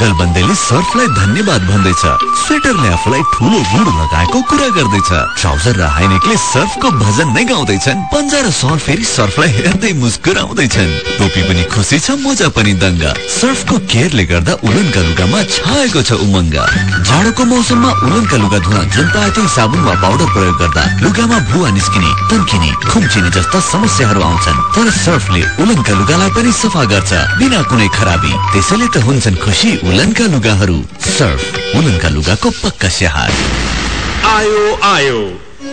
गलबन्देले सर्फलाई धन्यवाद भन्दैछ। स्वेटरले आफूलाई ठुलो ऋण लगाएको कुरा गर्दैछ। ट्राउजर र हाइनेकले सर्फको भजन नै गाउँदैछन्। पन्जा र सल फेरि सर्फलाई हेर्दै मुस्कुराउँदैछन्। टोपी पनि खुसी छ मोजा पनि दङ्ग। सर्फको केयरले गर्दा उलनका लुगामा छाएको छ उमङ्ग। जाडोको मौसममा उलनका लुगा धुन जुन तातै साबुन वा पाउडर प्रयोग गर्दा लुगामा भुवा निस्किने तन्किने खुम्चिने जस्ता समस्याहरू आउँछन्। तर सर्फले उलनका लुगालाई पनि सफा गर्छ बिना कुनै खराबी। त्यसैले त हुन्छन् खुसी उलनका लुगाहरू सर्फ उलनका लुगाको पक्का स्याहार। आयो आयो।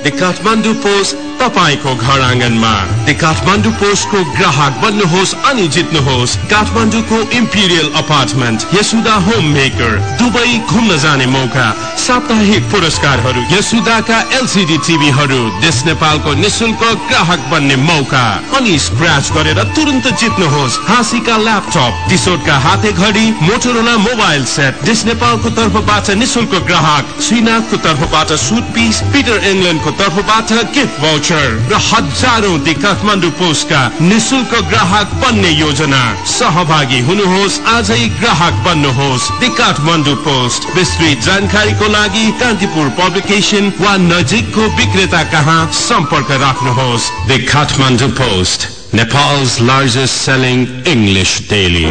द काठमाडौँ पोस्ट तपाईँको घर आँगनमा। काठमाडौँ पोस्टको ग्राहक बन्नुहोस् अनि जित्नुहोस्। काठमाडौँको इम्पिरियल अपार्टमेन्ट यसुदा होम मेकर दुबई घुम्न जाने मौका साप्ताहिक पुरस्कारहरू यसुदाका एलसिडी टिभीहरू देश नेपालको निशुल्क ग्राहक बन्ने मौका अनि स्क्रैच गरेर तुरन्त जित्नुहोस्। हाँसीका ल्यापटप टिसोटका हाते घडी मोटोरोला मोबाइल सेट देश नेपालको तर्फबाट निशुल्क ग्राहक श्रीनाथको तर्फबाट सुट पिस पिटर इङ्ल्यान्डको तर्फबाट गिफ्ट भाउचर र हजारौं दि काठमाडौँ पोस्टका निशुल्क ग्राहक बन्ने योजना सहभागी हुनुहोस् आजै ग्राहक बन्नुहोस् दि काठमाडौँ पोस्ट विस्तृत जानकारीको लागि कान्तिपुर पब्लिकेसन वा नजिकको विक्रेता कहाँ सम्पर्क राख्नुहोस् the Kathmandu post Nepal's largest selling English daily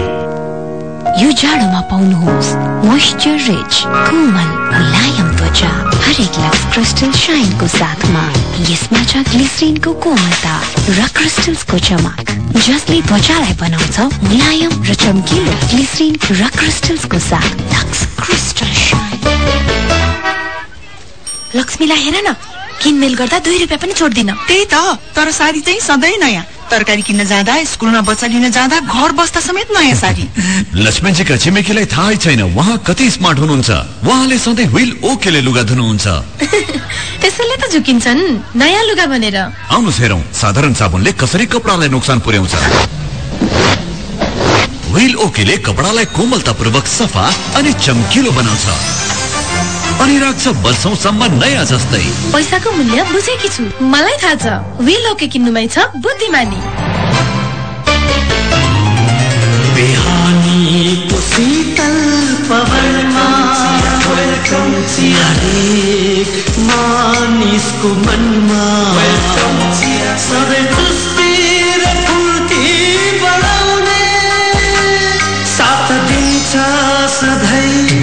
यो जाडोमा पाउनुहोस् मोइस्चर रिच कोमल त्वचा हरेक लक्स क्रिस्टल साइनको साथमा यसमा छ ग्लिसरिनको कोमलता र क्रिस्टल्सको चमक। जसले त्वचालाई बनाउँछ मुलायम र चम्किलो ग्लिसरिन र क्रिस्टल्सको साथ लक्स क्रिस्टल साइन लक्ष्मीलाई हेर न किनमेल गर्दा दुई रुपियाँ पनि छोड्दिन। त्यही त तर साडी चाहिँ सधैँ नयाँ। तरकारी किन्न जाँदा स्कुलमा बच्चा लिन जाँदा घर बस्दा समेत नयाँ साडी। लक्ष्मणजीका छिमेकीलाई थाहै छैन उहाँ कति स्मार्ट हुनुहुन्छ। उहाँले सधैँ व्हिल ओकेले लुगा धुनुहुन्छ। त्यसैले त झुकिन्छन्। नयाँ लुगा भनेर। आउनुहोस् हेरौँ। साधारण साबुनले कसरी कपडालाई नोक्सान पुर्याउँछ। व्हिल ओकेले कपडालाई कोमलतापूर्वक सफा अनि चम्किलो बनाउँछ। अनि राख्छ वर्षौसम्म नयाँ जस्तै। पैसाको मूल्य बुझेकी छु। मलाई थाहा छ विल ओके किन्नुमै छ बुद्धिमानी। बिहानीको शीतल पवनमा हरेक मानिसको मनमा। सधैँ खुसी र फुर्ती बढाउने। साथ दिन्छ सधैँ।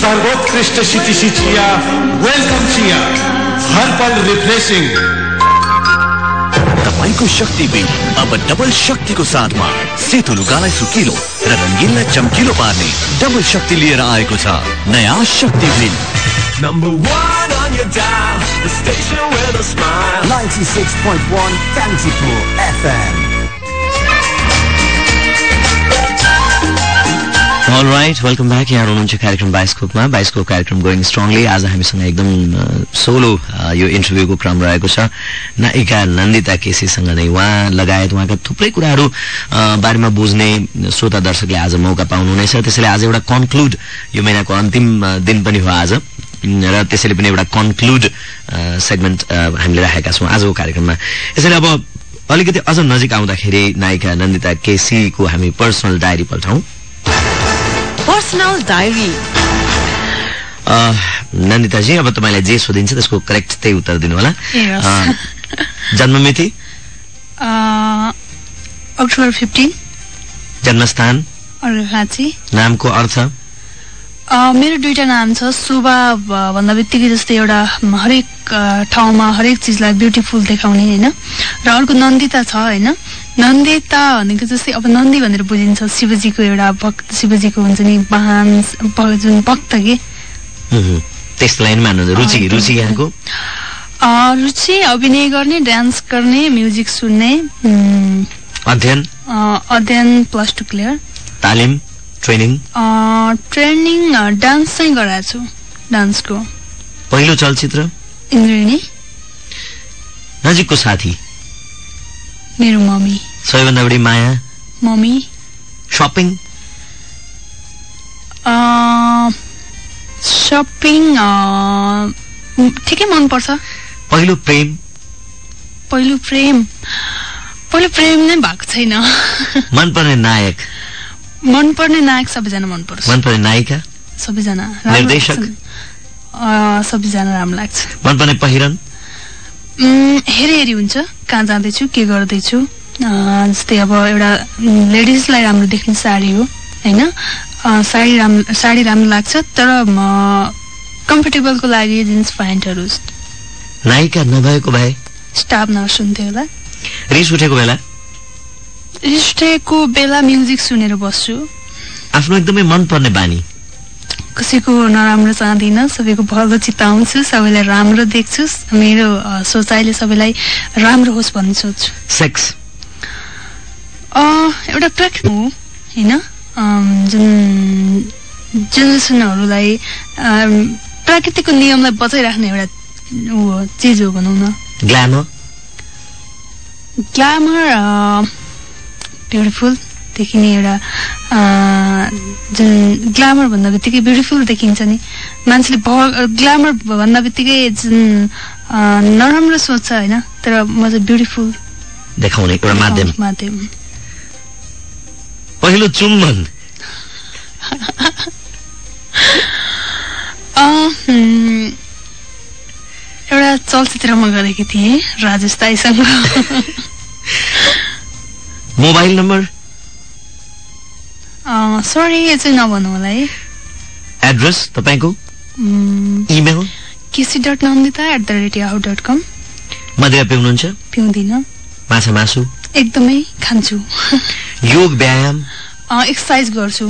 सर्वोत्कृष्ट सिटिसी चिया वेलकम चिया हर पल रिफ्रेशिङ तपाईँको शक्ति बिल अब डबल शक्तिको साथमा सेतो लुगालाई सुकिलो र रङ्गिनलाई चम्किलो पार्ने डबल शक्ति लिएर आएको छ नयाँ शक्ति बिल Number one on your dial, the station with a smile. 96.1 Kantipur FM. All right welcome back यहाँ हुनुहुन्छ कार्यक्रम बाइस्कोपमा। बाइस्कोप कार्यक्रम गोइङ स्ट्रङली आज हामीसँग एकदम सोलो यो इन्टरभ्यूको क्रम रहेको छ। नायिका नन्दिता केसीसँग नै उहाँ लगायत उहाँका थुप्रै कुराहरू बारेमा बुझ्ने श्रोता दर्शकले आज मौका पाउनुहुनेछ। त्यसैले आज एउटा कन्क्लुड यो महिनाको अन्तिम दिन पनि हो आज। र त्यसैले पनि एउटा कन्क्लुड सेगमेन्ट हामीले राखेका छौँ आजको कार्यक्रममा। यसैले अब अलिकति अझ नजिक आउँदाखेरि नायिका नन्दिता केसीको हामी पर्सनल डायरी पल्टाउँ पर्सनल डायरी नन्दिताजी अब तपाईँलाई जे सोधिन्छ त्यसको करेक्ट त्यही उत्तर दिनु होला। जन्ममिति अक्टोबर फिफ्टिन जन्मस्थान राँची नामको अर्थ मेरो दुईटा नाम छ शोभा भन्दा बित्तिकै जस्तै एउटा हरेक ठाउँमा हरेक चिजलाई ब्युटिफुल देखाउने होइन र अर्को नन्दिता छ होइन नन्दिता भनेको जस्तै अब नन्दी भनेर बुझिन्छ शिवजीको एउटा भक्त शिवजीको हुन्छ नि वाहन जुन भक्त के। त्यस लाइन मान्नुहुन्छ रुचि रुचि यहाँको रुचि अभिनय गर्ने डान्स गर्ने म्युजिक सुन्ने अध्ययन? अध्ययन प्लस टू क्लियर। तालिम? ट्रेनिङ? ट्रेनिङ डान्स चाहिँ गराएको छु डान्सको। पहिलो चलचित्र? इन्द्रिणी। नजिकको साथी? मेरो मम्मी। सबैभन्दा बढी माया मम्मी सपिङ सपिङ ठिकै मनपर्छ पहिलो प्रेम? पहिलो प्रेम। पहिलो प्रेम नै भएको छैन। मनपर्ने नायक? मनपर्ने नायक सबैजना मनपर्छ मनपर्ने नायिका? सबैजना निर्देशक? सबैजना राम्रो लाग्छ। मनपर्ने पहिरन? हेरी हेरी हुन्छ। कहाँ जाँदैछु के गर्दैछु? जस्तै अब एउटा लेडिजलाई राम्रो देख्ने साडी हो होइन? साडी राम्रो साडी राम्रो लाग्छ तर म कम्फर्टेबलको लागि जिन्स प्यान्टहरू नायिका नभएको भए? स्टाफ नर्स हुन्थ्यो होला। रिस उठेको बेला? रिस्टेको बेला म्युजिक सुनेर बस्छु। आफ्नो एकदमै मनपर्ने बानी? कसैको नराम्रो चाहदिनँ सबैको भलो चिताउँछु सबैलाई राम्रो देख्छु मेरो सोचाइले सबैलाई राम्रो होस् भन्ने सोच्छु। सेक्स। एउटा प्राकृतिक हो होइन? जुन जेनेरेसनहरूलाई प्राकृतिकको नियमलाई बचाइराख्ने एउटा ऊ हो, चिज हो भनौँ न। ग्ल्यामर ग्ल्यामर ब्युटिफुल देखिने एउटा जुन ग्ल्यामर भन्दा बित्तिकै ब्युटिफुल देखिन्छ नि। मान्छेले ग्ल्यामर भन्दा बित्तिकै जुन नराम्रो सोच्छ होइन? तर म चाहिँ ब्युटिफुल देखाउने एउटा माध्यम। माध्यम। पहिलो चुम्बन। एउटा चलचित्रमा गरेकी थिएँ राजेश दाईसँग। Mobile number? सरी यो चाहिँ नभन्नु होला है। एड्रेस तपाईँको? Email? KC dot Nandita at the rate Yahoo dot com मदिरा पिउनुहुन्छ पिउँदिनँ। माछा मासु? एकदमै खान्छु। योग व्यायाम एक्सर्साइज गर्छु